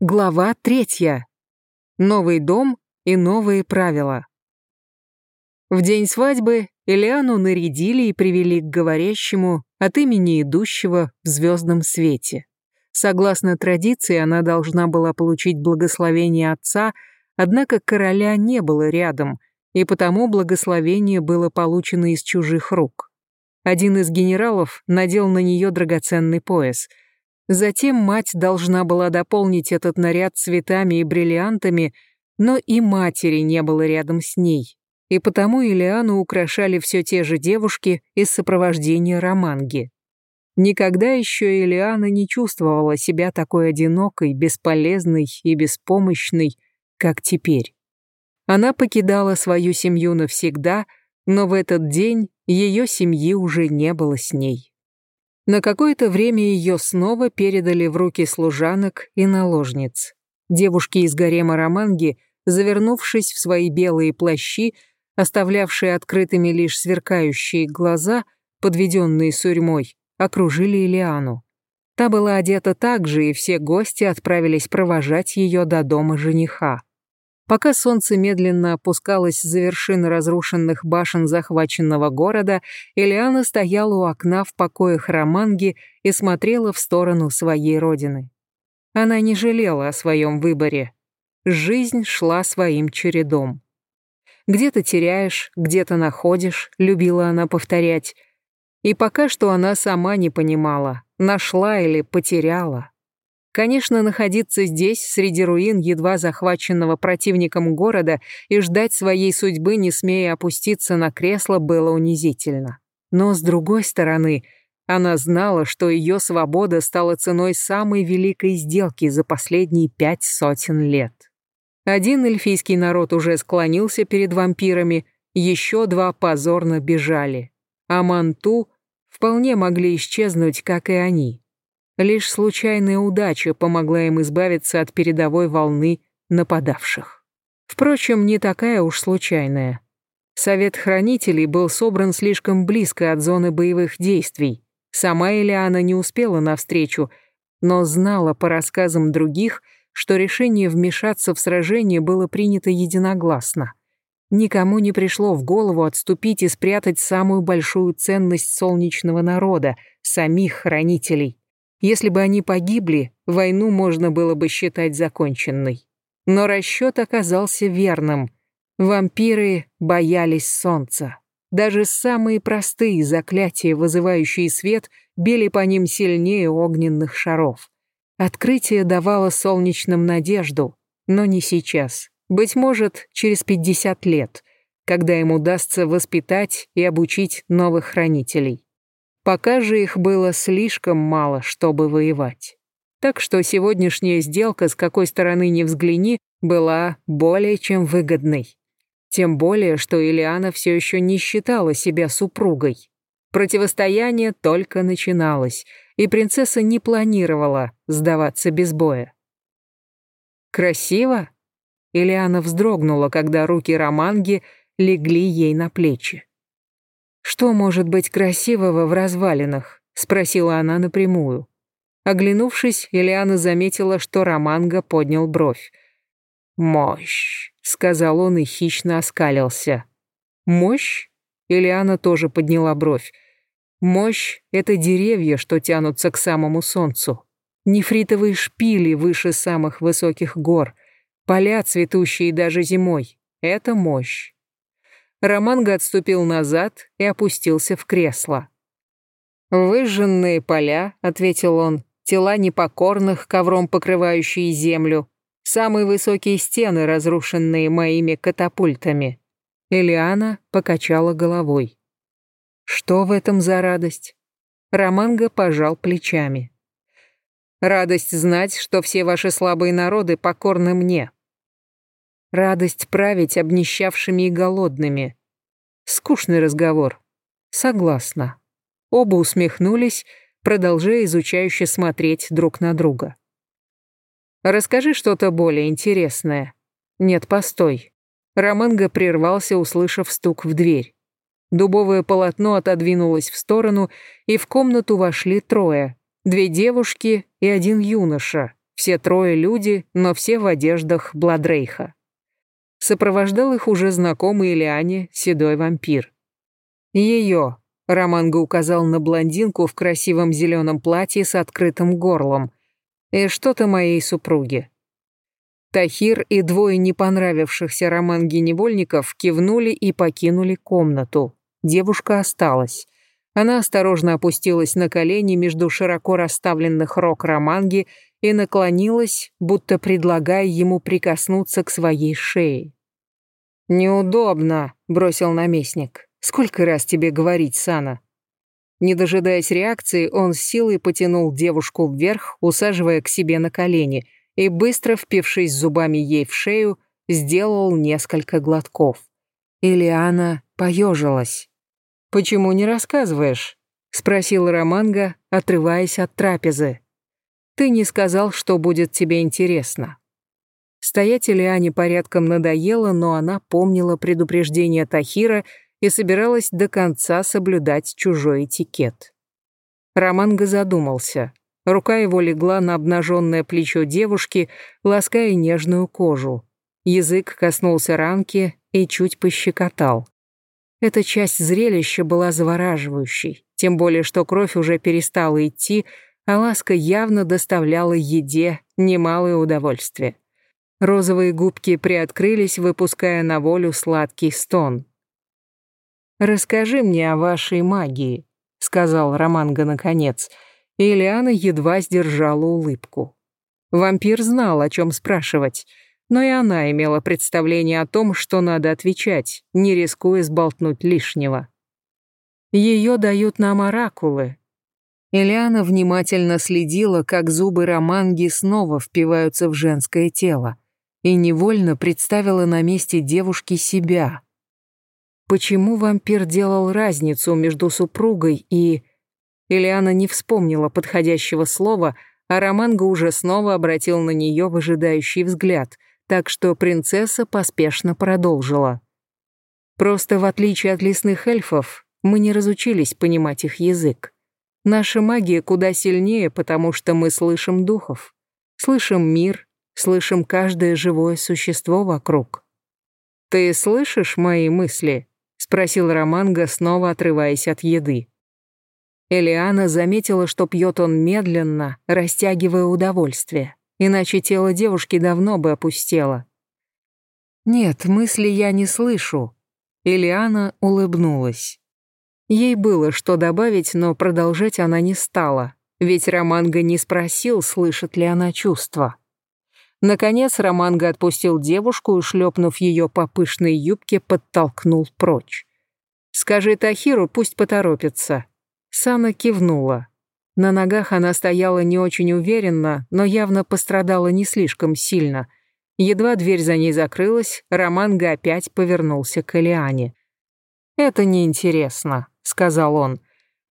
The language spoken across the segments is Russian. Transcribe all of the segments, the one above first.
Глава третья. Новый дом и новые правила. В день свадьбы Элиану нарядили и привели к говорящему от имени идущего в звездном свете. Согласно традиции, она должна была получить благословение отца, однако короля не было рядом, и потому благословение было получено из чужих рук. Один из генералов надел на нее драгоценный пояс — Затем мать должна была дополнить этот наряд цветами и бриллиантами, но и матери не было рядом с ней. И потому Илиану украшали все те же девушки из сопровождения Романги. Никогда еще Илиана не чувствовала себя такой одинокой, бесполезной и беспомощной, как теперь. Она покидала свою семью навсегда, но в этот день ее семьи уже не было с ней. На какое-то время ее снова передали в руки служанок и наложниц. Девушки из гарема Романги, завернувшись в свои белые плащи, оставлявшие открытыми лишь сверкающие глаза, подведенные сурьмой, окружили Илиану. Та была одета так же, и все гости отправились провожать ее до дома жениха. Пока солнце медленно опускалось за вершины разрушенных башен захваченного города, Элиана стояла у окна в покоях Романги и смотрела в сторону своей родины. Она не жалела о своем выборе. Жизнь шла своим чередом. «Где-то теряешь, где-то находишь», — любила она повторять. И пока что она сама не понимала, нашла или потеряла. Конечно, находиться здесь, среди руин едва захваченного противником города, и ждать своей судьбы, не смея опуститься на кресло, было унизительно. Но, с другой стороны, она знала, что ее свобода стала ценой самой великой сделки за последние пять сотен лет. Один эльфийский народ уже склонился перед вампирами, еще два позорно бежали. А Манту вполне могли исчезнуть, как и они. Лишь случайная удача помогла им избавиться от передовой волны нападавших. Впрочем, не такая уж случайная. Совет хранителей был собран слишком близко от зоны боевых действий. Сама Элиана не успела навстречу, но знала по рассказам других, что решение вмешаться в сражение было принято единогласно. Никому не пришло в голову отступить и спрятать самую большую ценность солнечного народа, самих хранителей. Если бы они погибли, войну можно было бы считать законченной. Но расчет оказался верным. Вампиры боялись солнца. Даже самые простые заклятия, вызывающие свет, били по ним сильнее огненных шаров. Открытие давало солнечным надежду, но не сейчас. Быть может, через 50 лет, когда им удастся воспитать и обучить новых хранителей. Пока же их было слишком мало, чтобы воевать. Так что сегодняшняя сделка, с какой стороны ни взгляни, была более чем выгодной. Тем более, что Илиана все еще не считала себя супругой. Противостояние только начиналось, и принцесса не планировала сдаваться без боя. «Красиво?» Илиана вздрогнула, когда руки Романги легли ей на плечи. «Что может быть красивого в развалинах?» — спросила она напрямую. Оглянувшись, Элиана заметила, что Романго поднял бровь. «Мощь», — сказал он и хищно оскалился. «Мощь?» — Элиана тоже подняла бровь. «Мощь — это деревья, что тянутся к самому солнцу. Нефритовые шпили выше самых высоких гор, поля, цветущие даже зимой. Это мощь. Романго отступил назад и опустился в кресло. «Выжженные поля», — ответил он, — «тела непокорных, ковром покрывающие землю, самые высокие стены, разрушенные моими катапультами». Элиана покачала головой. «Что в этом за радость?» Романго пожал плечами. «Радость знать, что все ваши слабые народы покорны мне. Радость править обнищавшими и голодными. Скучный разговор. Согласна. Оба усмехнулись, продолжая изучающе смотреть друг на друга. «Расскажи что-то более интересное». «Нет, постой». Романго прервался, услышав стук в дверь. Дубовое полотно отодвинулось в сторону, и в комнату вошли трое. Две девушки и один юноша, Все трое люди, но все в одеждах Бладрейха. Сопровождал их уже знакомый Ильяне седой вампир. Ее, Романго указал на блондинку в красивом зеленом платье с открытым горлом. И что-то моей супруге. Тахир и двое не понравившихся Романге невольников кивнули и покинули комнату. Девушка осталась. Она осторожно опустилась на колени между широко расставленных рог Романги и наклонилась, будто предлагая ему прикоснуться к своей шее. «Неудобно», — бросил наместник. «Сколько раз тебе говорить, Сана?» Не дожидаясь реакции, он с силой потянул девушку вверх, усаживая к себе на колени, и, быстро впившись зубами ей в шею, сделал несколько глотков. Илиана поежилась. «Почему не рассказываешь?» — спросил Романго, отрываясь от трапезы. «Ты не сказал, что будет тебе интересно». Стоять Илиане порядком надоело, но она помнила предупреждение Тахира и собиралась до конца соблюдать чужой этикет. Романго задумался. Рука его легла на обнаженное плечо девушки, лаская нежную кожу. Язык коснулся ранки и чуть пощекотал. Эта часть зрелища была завораживающей, тем более что кровь уже перестала идти, а ласка явно доставляла еде немалое удовольствие. Розовые губки приоткрылись, выпуская на волю сладкий стон. «Расскажи мне о вашей магии», — сказал Романго наконец, и Лиана едва сдержала улыбку. Вампир знал, о чем спрашивать, но и она имела представление о том, что надо отвечать, не рискуя сболтнуть лишнего. Ее дают нам оракулы. Элиана внимательно следила, как зубы Романги снова впиваются в женское тело и невольно представила на месте девушки себя. Почему вампир делал разницу между супругой и... Ильяна не вспомнила подходящего слова, а Романго уже снова обратил на нее выжидающий взгляд, так что принцесса поспешно продолжила. «Просто в отличие от лесных эльфов, мы не разучились понимать их язык. Наша магия куда сильнее, потому что мы слышим духов, слышим мир, слышим каждое живое существо вокруг. «Ты слышишь мои мысли?» — спросил Романго, снова отрываясь от еды. Элиана заметила, что пьет он медленно, растягивая удовольствие, иначе тело девушки давно бы опустело. «Нет, мысли я не слышу», — Элиана улыбнулась. Ей было что добавить, но продолжать она не стала, ведь Романго не спросил, слышит ли она чувства. Наконец Романго отпустил девушку и, шлепнув ее по пышной юбке, подтолкнул прочь. «Скажи Тахиру, пусть поторопится». Сана кивнула. На ногах она стояла не очень уверенно, но явно пострадала не слишком сильно. Едва дверь за ней закрылась, Романго опять повернулся к Элиане. «Это неинтересно», — сказал он.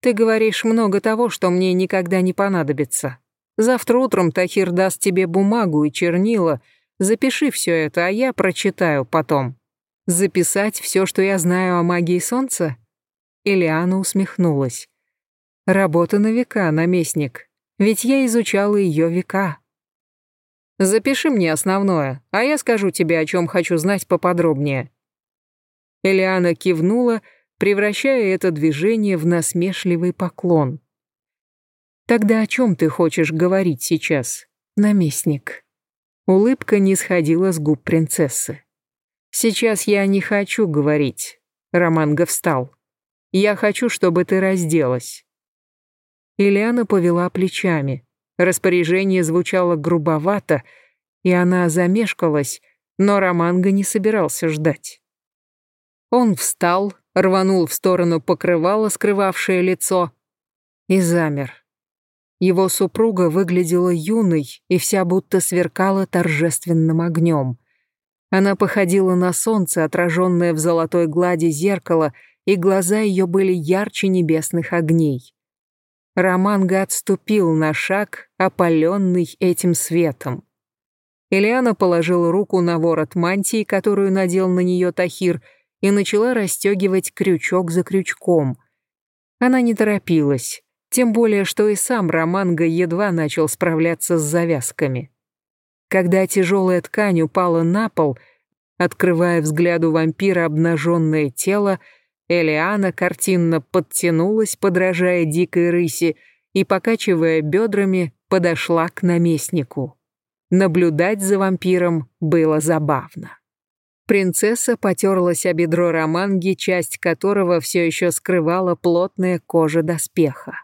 «Ты говоришь много того, что мне никогда не понадобится. Завтра утром Тахир даст тебе бумагу и чернила. Запиши все это, а я прочитаю потом. Записать все, что я знаю о магии солнца?» Ильяна усмехнулась. «Работа на века, наместник. Ведь я изучала ее века». «Запиши мне основное, а я скажу тебе, о чем хочу знать поподробнее». Элиана кивнула, превращая это движение в насмешливый поклон. Тогда о чем ты хочешь говорить сейчас, наместник? Улыбка не сходила с губ принцессы. Сейчас я не хочу говорить. Романго встал. Я хочу, чтобы ты разделась. Ильяна повела плечами. Распоряжение звучало грубовато, и она замешкалась, но Романго не собирался ждать. Он встал, рванул в сторону покрывала, скрывавшее лицо, и замер. Его супруга выглядела юной и вся будто сверкала торжественным огнем. Она походила на солнце, отраженное в золотой глади зеркала, и глаза ее были ярче небесных огней. Романго отступил на шаг, опаленный этим светом. Элиана положила руку на ворот мантии, которую надел на нее Тахир, и начала расстегивать крючок за крючком. Она не торопилась. Тем более, что и сам Романго едва начал справляться с завязками. Когда тяжелая ткань упала на пол, открывая взгляду вампира обнаженное тело, Элиана картинно подтянулась, подражая дикой рыси, и, покачивая бедрами, подошла к наместнику. Наблюдать за вампиром было забавно. Принцесса потерлась о бедро Романги, часть которого все еще скрывала плотная кожа доспеха.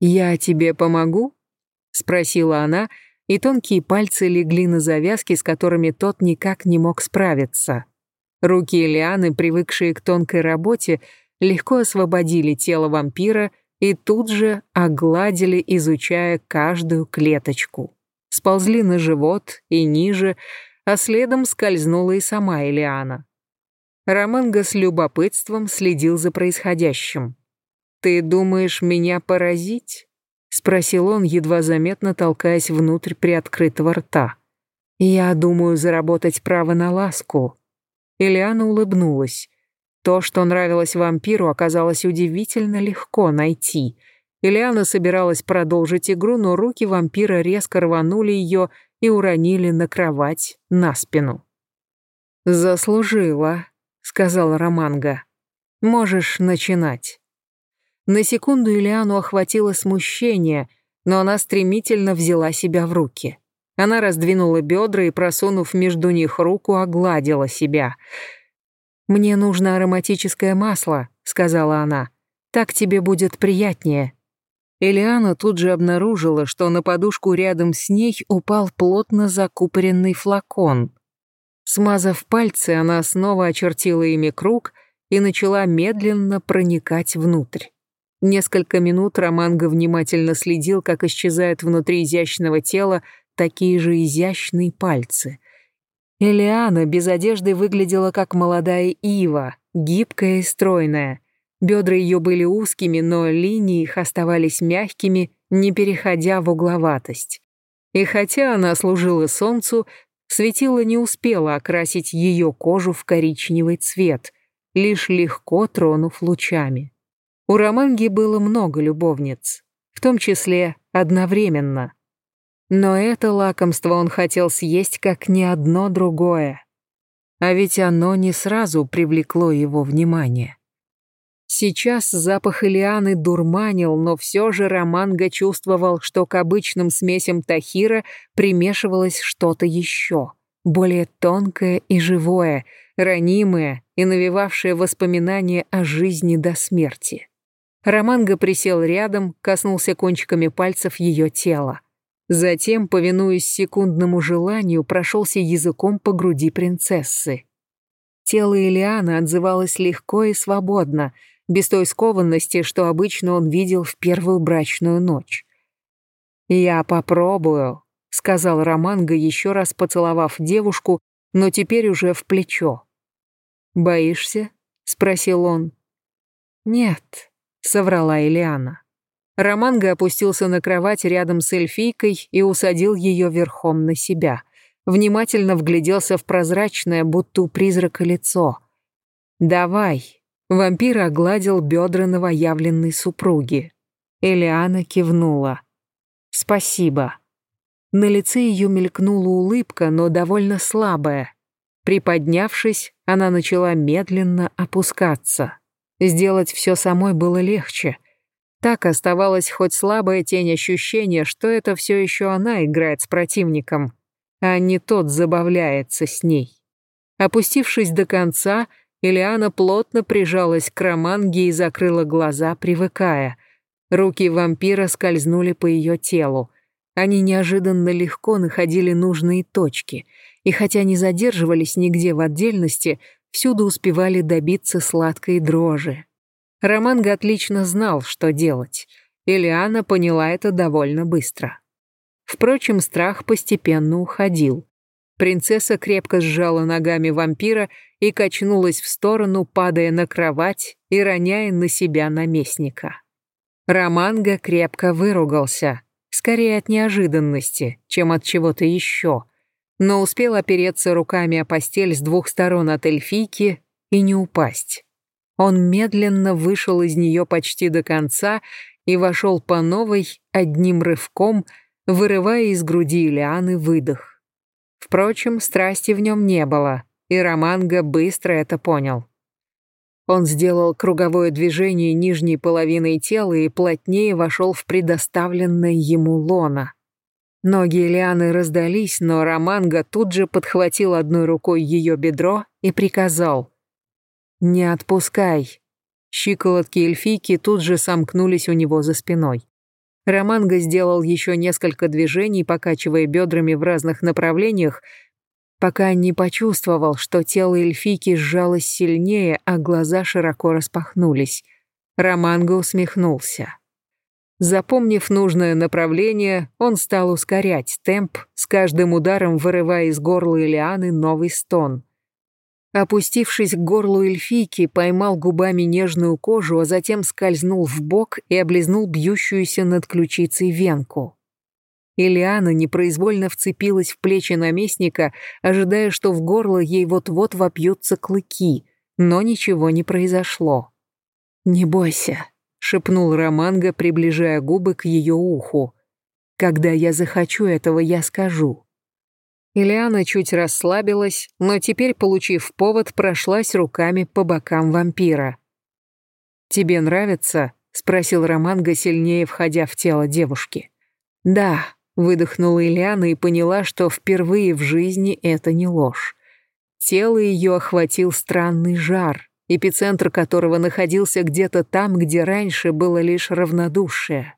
«Я тебе помогу?» — спросила она, и тонкие пальцы легли на завязки, с которыми тот никак не мог справиться. Руки Элианы, привыкшие к тонкой работе, легко освободили тело вампира и тут же огладили, изучая каждую клеточку. Сползли на живот и ниже, а следом скользнула и сама Элиана. Романго с любопытством следил за происходящим. «Ты думаешь меня поразить?» — спросил он, едва заметно толкаясь внутрь приоткрытого рта. «Я думаю заработать право на ласку». Элиана улыбнулась. То, что нравилось вампиру, оказалось удивительно легко найти. Элиана собиралась продолжить игру, но руки вампира резко рванули ее и уронили на кровать, на спину. «Заслужила», — сказал Романго. «Можешь начинать». На секунду Ильяну охватило смущение, но она стремительно взяла себя в руки. Она раздвинула бедра и, просунув между них руку, огладила себя. «Мне нужно ароматическое масло», — сказала она. «Так тебе будет приятнее». Элиана тут же обнаружила, что на подушку рядом с ней упал плотно закупоренный флакон. Смазав пальцы, она снова очертила ими круг и начала медленно проникать внутрь. Несколько минут Романго внимательно следил, как исчезают внутри изящного тела такие же изящные пальцы. Элиана без одежды выглядела как молодая ива, гибкая и стройная. Бедра ее были узкими, но линии их оставались мягкими, не переходя в угловатость. И хотя она служила солнцу, светило не успело окрасить ее кожу в коричневый цвет, лишь легко тронув лучами. У Романги было много любовниц, в том числе одновременно. Но это лакомство он хотел съесть как ни одно другое. А ведь оно не сразу привлекло его внимание. Сейчас запах Илианы дурманил, но все же Романго чувствовал, что к обычным смесям Тахира примешивалось что-то еще, более тонкое и живое, ранимое и навевавшее воспоминания о жизни до смерти. Романго присел рядом, коснулся кончиками пальцев ее тела. Затем, повинуясь секундному желанию, прошелся языком по груди принцессы. Тело Илианы отзывалось легко и свободно, без той скованности, что обычно он видел в первую брачную ночь. «Я попробую», — сказал Романго, еще раз поцеловав девушку, но теперь уже в плечо. «Боишься?» — спросил он. «Нет», соврала Элиана. Романго опустился на кровать рядом с эльфийкой и усадил ее верхом на себя. Внимательно вгляделся в прозрачное, будто у призрака лицо. «Давай», — вампир огладил бедра новоявленной супруги. Элиана кивнула. «Спасибо». На лице ее мелькнула улыбка, но довольно слабая. Приподнявшись, она начала медленно опускаться. Сделать все самой было легче. Так оставалась хоть слабая тень ощущения, что это все еще она играет с противником, а не тот забавляется с ней. Опустившись до конца, Элиана плотно прижалась к Романге и закрыла глаза, привыкая. Руки вампира скользнули по ее телу. Они неожиданно легко находили нужные точки, и хотя не задерживались нигде в отдельности, всюду успевали добиться сладкой дрожи. Романго отлично знал, что делать. Элиана поняла это довольно быстро. Впрочем, страх постепенно уходил. Принцесса крепко сжала ногами вампира и качнулась в сторону, падая на кровать и роняя на себя наместника. Романго крепко выругался, скорее от неожиданности, чем от чего-то еще — но успел опереться руками о постель с двух сторон от эльфийки и не упасть. Он медленно вышел из нее почти до конца и вошел по новой одним рывком, вырывая из груди Лианы выдох. Впрочем, страсти в нем не было, и Романго быстро это понял. Он сделал круговое движение нижней половиной тела и плотнее вошел в предоставленное ему лоно. Ноги Лианы раздались, но Романго тут же подхватил одной рукой ее бедро и приказал «Не отпускай». Щиколотки эльфийки тут же сомкнулись у него за спиной. Романго сделал еще несколько движений, покачивая бедрами в разных направлениях, пока не почувствовал, что тело эльфийки сжалось сильнее, а глаза широко распахнулись. Романго усмехнулся. Запомнив нужное направление, он стал ускорять темп, с каждым ударом вырывая из горла Элианы новый стон. Опустившись к горлу эльфийки, поймал губами нежную кожу, а затем скользнул в бок и облизнул бьющуюся над ключицей венку. Ильяна непроизвольно вцепилась в плечи наместника, ожидая, что в горло ей вот-вот вопьются клыки, но ничего не произошло. «Не бойся», — шепнул Романго, приближая губы к ее уху. «Когда я захочу этого, я скажу». Ильяна чуть расслабилась, но теперь, получив повод, прошлась руками по бокам вампира. «Тебе нравится?» — спросил Романго, сильнее входя в тело девушки. «Да», Выдохнула Ильяна и поняла, что впервые в жизни это не ложь. Тело ее охватил странный жар, эпицентр которого находился где-то там, где раньше было лишь равнодушие.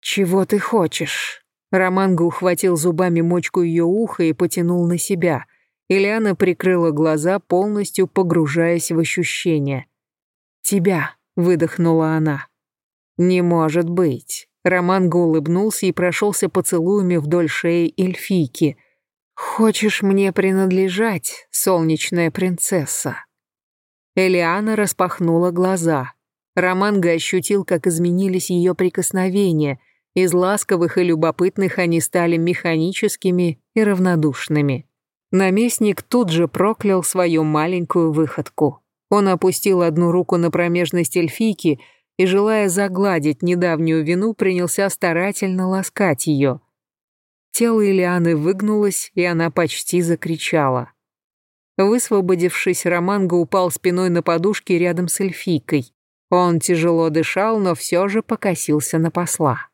«Чего ты хочешь?» Романго ухватил зубами мочку ее уха и потянул на себя. Ильяна прикрыла глаза, полностью погружаясь в ощущения. «Тебя», — выдохнула она. «Не может быть». Романго улыбнулся и прошелся поцелуями вдоль шеи эльфийки. «Хочешь мне принадлежать, солнечная принцесса?» Элиана распахнула глаза. Романго ощутил, как изменились ее прикосновения. Из ласковых и любопытных они стали механическими и равнодушными. Наместник тут же проклял свою маленькую выходку. Он опустил одну руку на промежность эльфийки — и, желая загладить недавнюю вину, принялся старательно ласкать ее. Тело Ильяны выгнулось, и она почти закричала. Высвободившись, Романго упал спиной на подушке рядом с эльфийкой. Он тяжело дышал, но все же покосился на посла.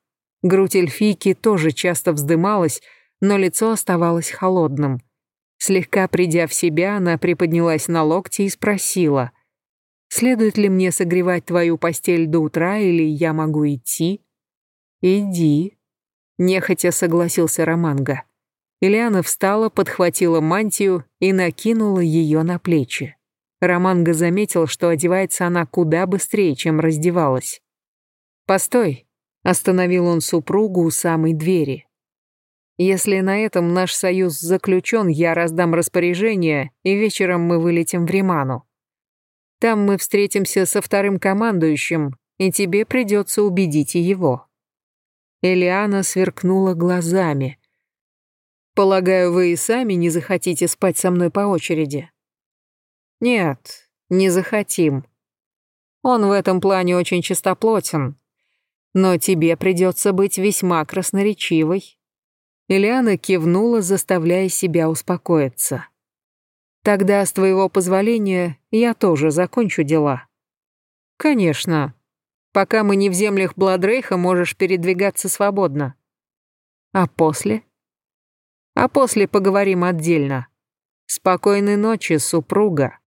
Грудь эльфийки тоже часто вздымалась, но лицо оставалось холодным. Слегка придя в себя, она приподнялась на локти и спросила — Следует ли мне согревать твою постель до утра, или я могу идти?» «Иди», — нехотя согласился Романго. Ильяна встала, подхватила мантию и накинула ее на плечи. Романго заметил, что одевается она куда быстрее, чем раздевалась. «Постой», — остановил он супругу у самой двери. «Если на этом наш союз заключен, я раздам распоряжение, и вечером мы вылетим в Риману. Там мы встретимся со вторым командующим, и тебе придется убедить его». Элиана сверкнула глазами. «Полагаю, вы и сами не захотите спать со мной по очереди?» «Нет, не захотим. Он в этом плане очень чистоплотен. Но тебе придется быть весьма красноречивой». Элиана кивнула, заставляя себя успокоиться. Тогда, с твоего позволения, я тоже закончу дела. Конечно. Пока мы не в землях Бладрейха, можешь передвигаться свободно. А после? А после поговорим отдельно. Спокойной ночи, супруга.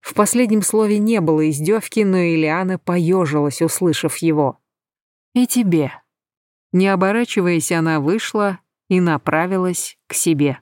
В последнем слове не было издевки, но Ильяна поежилась, услышав его. И тебе. Не оборачиваясь, она вышла и направилась к себе.